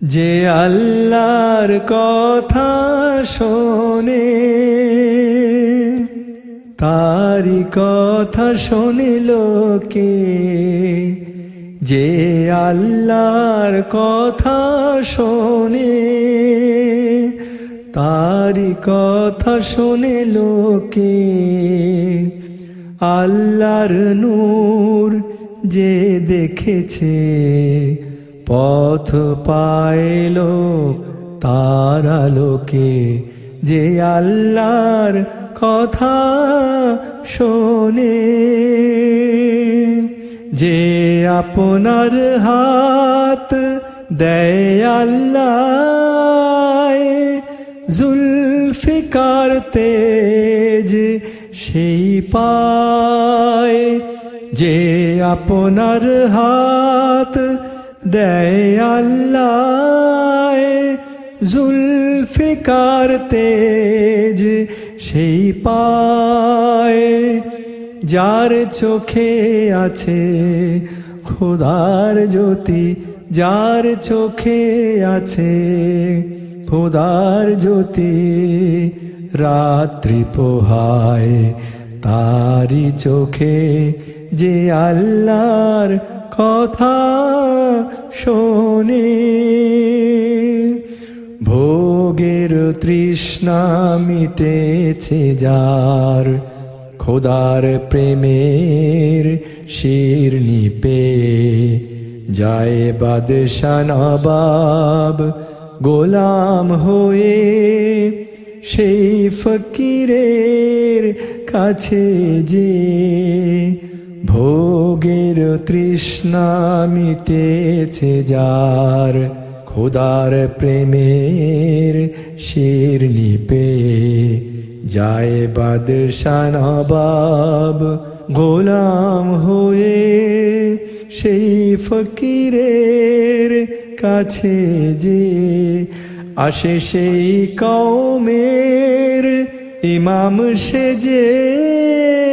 যে আল্লাহর কথা শোনে তারি কথা শোনে লোকে যে আল্লাহর কথা শোনে তারি কথা শোনে লোকে আল্লাহর নূর যে দেখেছে পথ পাইল তার আলোকে যে আল্লাহর কথা শোনে। যে আপনার হাত দেয় আল্লাহ জুলফিকার তেজ সেই পায়। যে আপনার হাত দেয় জুলফিকার তেজ সেই পায়, যার চোখে আছে খোদার জ্যোতি, যার চোখে আছে খোদার জ্যোতি, রাত্রি পোহায় তারি চোখে যে আল্লাহর কথা শোনে। ভোগের তৃষ্ণা মিটেছে যার, খোদার প্রেমের শির নিপে। যায় বাদশা নবাব গোলাম হয়ে সেই ফকিরের কাছে যে ভোগের তৃষ্ণা মিটেছে যার, খোদার প্রেমের শির নিপে। যায় বাদশা নবাব গোলাম হয়ে সেই ফকিরের কাছে যে আসে সেই কৌমের ইমাম সেজে।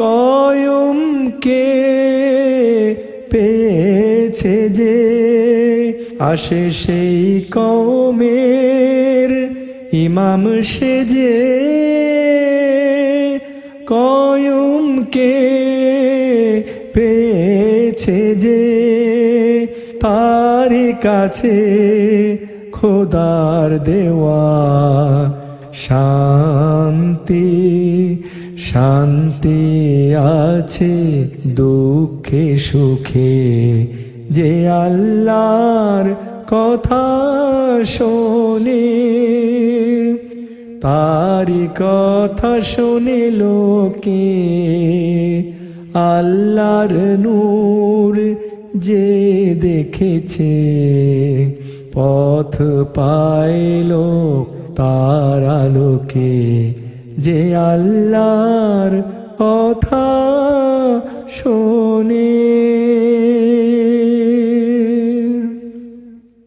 কয়ুমকে পেয়েছে যে আসে সেই কৌমের ইমাম সেজে। কয়ুমকে পেয়েছে যে তার কাছে খোদার দেওয়া শান্তি শান্তি আছে দুঃখে সুখে। যে আল্লাহর কথা শোনে তারি কথা শোনে লোকে। আল্লাহর নূর যে দেখেছে, পথ পাইল তার আলোকে যে আল্লাহর কথা